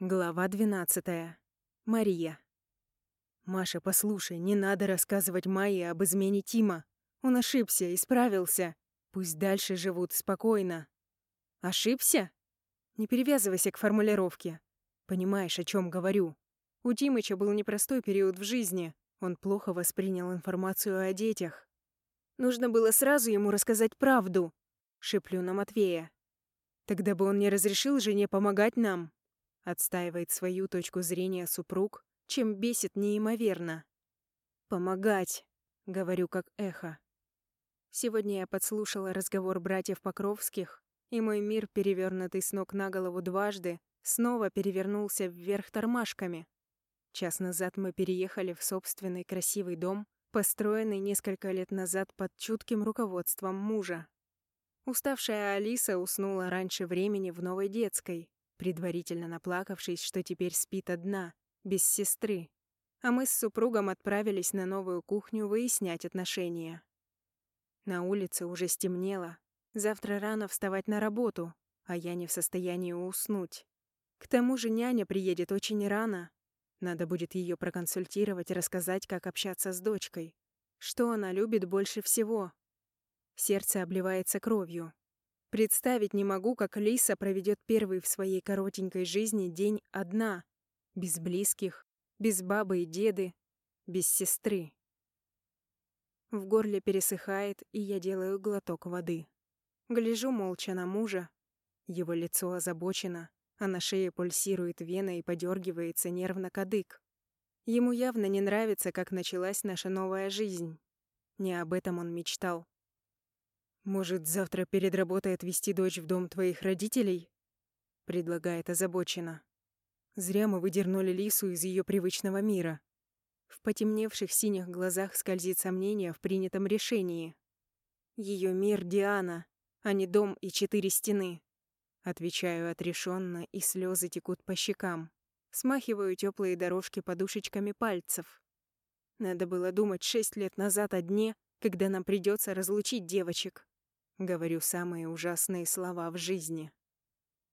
Глава 12. Мария. «Маша, послушай, не надо рассказывать Майе об измене Тима. Он ошибся, исправился. Пусть дальше живут спокойно». «Ошибся?» Не перевязывайся к формулировке. Понимаешь, о чем говорю. У Тимыча был непростой период в жизни. Он плохо воспринял информацию о детях. Нужно было сразу ему рассказать правду, шеплю на Матвея. Тогда бы он не разрешил жене помогать нам, Отстаивает свою точку зрения супруг, чем бесит неимоверно. «Помогать», — говорю как эхо. Сегодня я подслушала разговор братьев Покровских, и мой мир, перевернутый с ног на голову дважды, снова перевернулся вверх тормашками. Час назад мы переехали в собственный красивый дом, построенный несколько лет назад под чутким руководством мужа. Уставшая Алиса уснула раньше времени в новой детской, предварительно наплакавшись, что теперь спит одна, без сестры. А мы с супругом отправились на новую кухню выяснять отношения. На улице уже стемнело. Завтра рано вставать на работу, а я не в состоянии уснуть. К тому же няня приедет очень рано. Надо будет ее проконсультировать и рассказать, как общаться с дочкой. Что она любит больше всего. Сердце обливается кровью. Представить не могу, как Лиса проведет первый в своей коротенькой жизни день одна, без близких, без бабы и деды, без сестры. В горле пересыхает, и я делаю глоток воды. Гляжу молча на мужа. Его лицо озабочено, а на шее пульсирует вена и подергивается нервно кадык. Ему явно не нравится, как началась наша новая жизнь. Не об этом он мечтал. «Может, завтра перед работой отвезти дочь в дом твоих родителей?» Предлагает озабоченно. Зря мы выдернули Лису из ее привычного мира. В потемневших синих глазах скользит сомнение в принятом решении. Ее мир — Диана, а не дом и четыре стены. Отвечаю отрешенно, и слезы текут по щекам. Смахиваю теплые дорожки подушечками пальцев. Надо было думать шесть лет назад о дне, когда нам придется разлучить девочек. Говорю самые ужасные слова в жизни.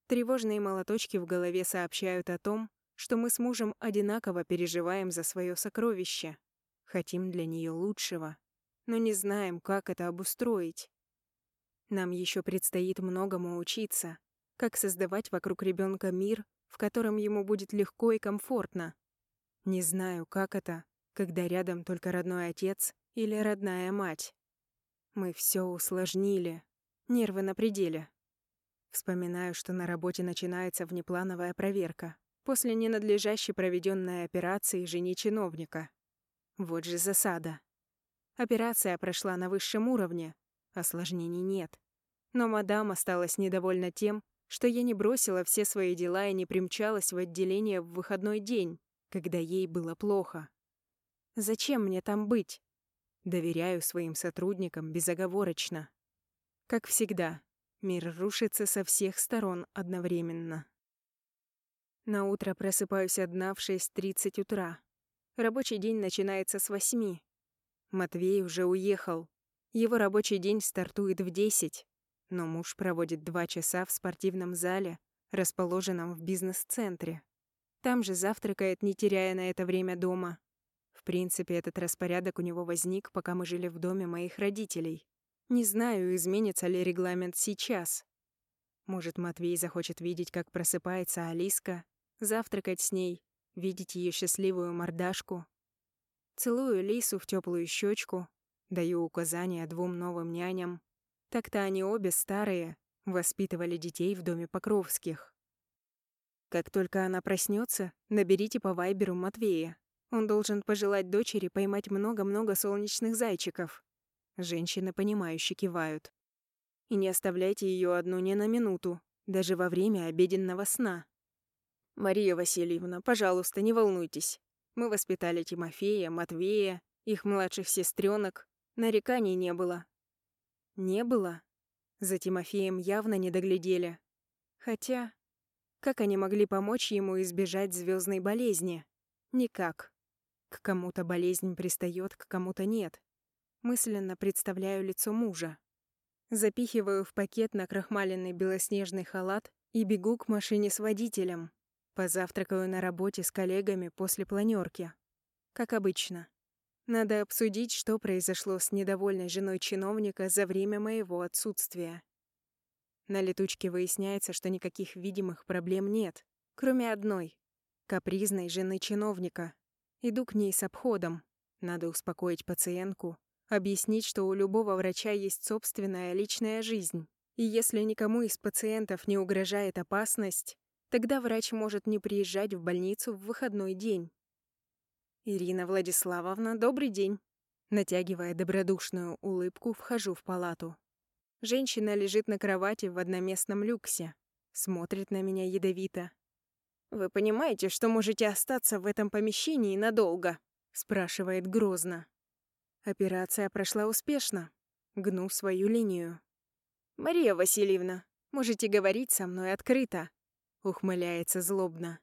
Тревожные молоточки в голове сообщают о том, что мы с мужем одинаково переживаем за свое сокровище. Хотим для нее лучшего, но не знаем, как это обустроить. Нам еще предстоит многому учиться, как создавать вокруг ребенка мир, в котором ему будет легко и комфортно. Не знаю, как это, когда рядом только родной отец или родная мать. Мы все усложнили. Нервы на пределе. Вспоминаю, что на работе начинается внеплановая проверка. После ненадлежащей проведенной операции жени чиновника. Вот же засада. Операция прошла на высшем уровне. Осложнений нет. Но мадам осталась недовольна тем, что я не бросила все свои дела и не примчалась в отделение в выходной день, когда ей было плохо. Зачем мне там быть? Доверяю своим сотрудникам безоговорочно. Как всегда, мир рушится со всех сторон одновременно. На утро просыпаюсь одна в 6.30 утра. Рабочий день начинается с 8. Матвей уже уехал. Его рабочий день стартует в 10. Но муж проводит два часа в спортивном зале, расположенном в бизнес-центре. Там же завтракает, не теряя на это время дома. Принципе, этот распорядок у него возник, пока мы жили в доме моих родителей. Не знаю, изменится ли регламент сейчас. Может, Матвей захочет видеть, как просыпается Алиска, завтракать с ней, видеть ее счастливую мордашку. Целую Лису в теплую щечку, даю указания двум новым няням. Так-то они обе старые, воспитывали детей в доме Покровских. Как только она проснется, наберите по Вайберу Матвея. Он должен пожелать дочери поймать много-много солнечных зайчиков. Женщины, понимающе кивают. И не оставляйте ее одну ни на минуту, даже во время обеденного сна. Мария Васильевна, пожалуйста, не волнуйтесь. Мы воспитали Тимофея, Матвея, их младших сестренок. Нареканий не было. Не было? За Тимофеем явно не доглядели. Хотя, как они могли помочь ему избежать звездной болезни? Никак. К кому-то болезнь пристает, к кому-то нет. Мысленно представляю лицо мужа. Запихиваю в пакет на крахмаленный белоснежный халат и бегу к машине с водителем. Позавтракаю на работе с коллегами после планерки. Как обычно. Надо обсудить, что произошло с недовольной женой чиновника за время моего отсутствия. На летучке выясняется, что никаких видимых проблем нет, кроме одной — капризной жены чиновника. Иду к ней с обходом. Надо успокоить пациентку, объяснить, что у любого врача есть собственная личная жизнь. И если никому из пациентов не угрожает опасность, Тогда врач может не приезжать в больницу в выходной день. «Ирина Владиславовна, добрый день!» Натягивая добродушную улыбку, вхожу в палату. Женщина лежит на кровати в одноместном люксе. Смотрит на меня ядовито. «Вы понимаете, что можете остаться в этом помещении надолго?» спрашивает грозно. Операция прошла успешно. Гну свою линию. «Мария Васильевна, можете говорить со мной открыто. Ухмыляется злобно.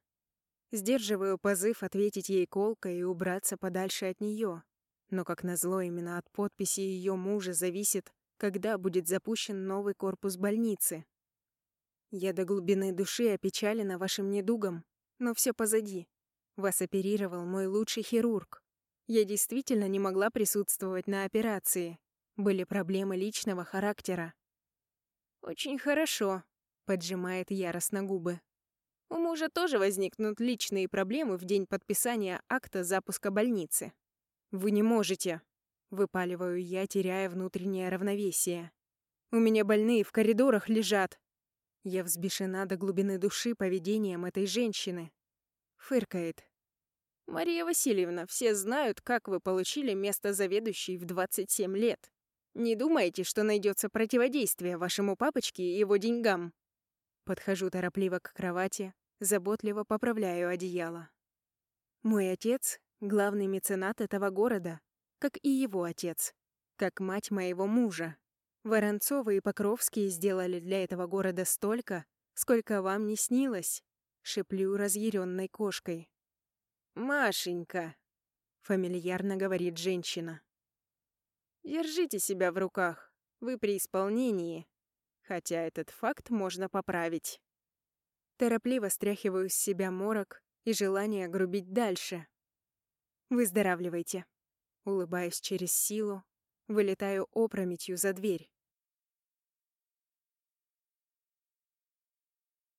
Сдерживаю позыв ответить ей колкой и убраться подальше от нее. Но, как назло, именно от подписи ее мужа зависит, когда будет запущен новый корпус больницы. Я до глубины души опечалена вашим недугом, но все позади. Вас оперировал мой лучший хирург. Я действительно не могла присутствовать на операции. Были проблемы личного характера. «Очень хорошо», — поджимает яростно губы. У мужа тоже возникнут личные проблемы в день подписания акта запуска больницы. «Вы не можете», — выпаливаю я, теряя внутреннее равновесие. «У меня больные в коридорах лежат». Я взбешена до глубины души поведением этой женщины. Фыркает. «Мария Васильевна, все знают, как вы получили место заведующей в 27 лет. Не думаете, что найдется противодействие вашему папочке и его деньгам?» Подхожу торопливо к кровати, заботливо поправляю одеяло. Мой отец — главный меценат этого города, как и его отец, как мать моего мужа. Воронцовы и Покровские сделали для этого города столько, сколько вам не снилось, шеплю разъяренной кошкой. «Машенька», — фамильярно говорит женщина, — «держите себя в руках, вы при исполнении, хотя этот факт можно поправить». Торопливо стряхиваю с себя морок и желание грубить дальше. Выздоравливайте. Улыбаюсь через силу, вылетаю опрометью за дверь.